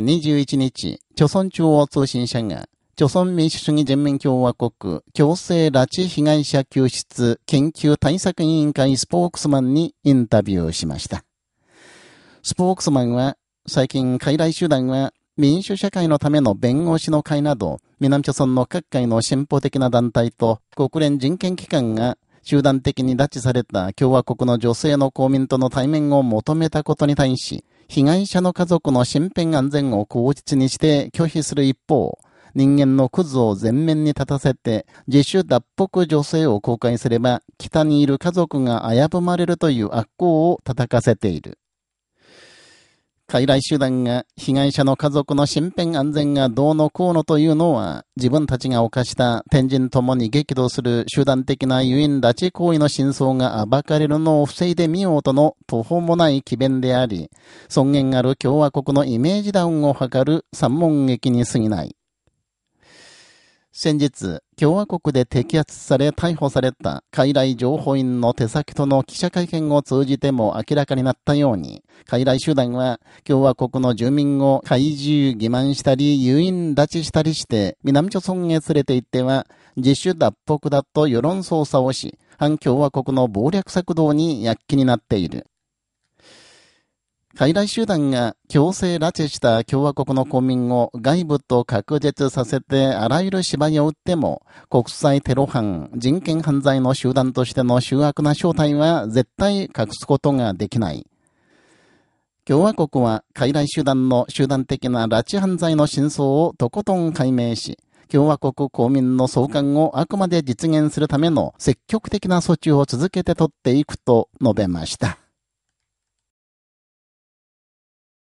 21日、朝鮮中央通信社が、朝鮮民主主義人民共和国強制拉致被害者救出研究対策委員会スポークスマンにインタビューしました。スポークスマンは、最近、傀儡集団は、民主社会のための弁護士の会など、南朝鮮の各界の進歩的な団体と国連人権機関が集団的に拉致された共和国の女性の公民との対面を求めたことに対し、被害者の家族の身辺安全を口実にして拒否する一方、人間のクズを前面に立たせて、自主脱北女性を公開すれば、北にいる家族が危ぶまれるという悪行を叩かせている。傀儡集団が被害者の家族の身辺安全がどうのこうのというのは、自分たちが犯した天神ともに激怒する集団的な誘引拉致行為の真相が暴かれるのを防いでみようとの途方もない奇弁であり、尊厳ある共和国のイメージダウンを図る三門劇に過ぎない。先日、共和国で摘発され逮捕された海来情報員の手先との記者会見を通じても明らかになったように、海来集団は共和国の住民を怪獣欺瞞したり、誘引拉致したりして、南朝村へ連れて行っては、自主脱北だと世論操作をし、反共和国の謀略策動に躍起になっている。傀儡集団が強制拉致した共和国の公民を外部と隔絶させてあらゆる芝居を打っても、国際テロ犯、人権犯罪の集団としての醜悪な正体は絶対隠すことができない。共和国は傀儡集団の集団的な拉致犯罪の真相をとことん解明し、共和国公民の送還をあくまで実現するための積極的な措置を続けて取っていくと述べました。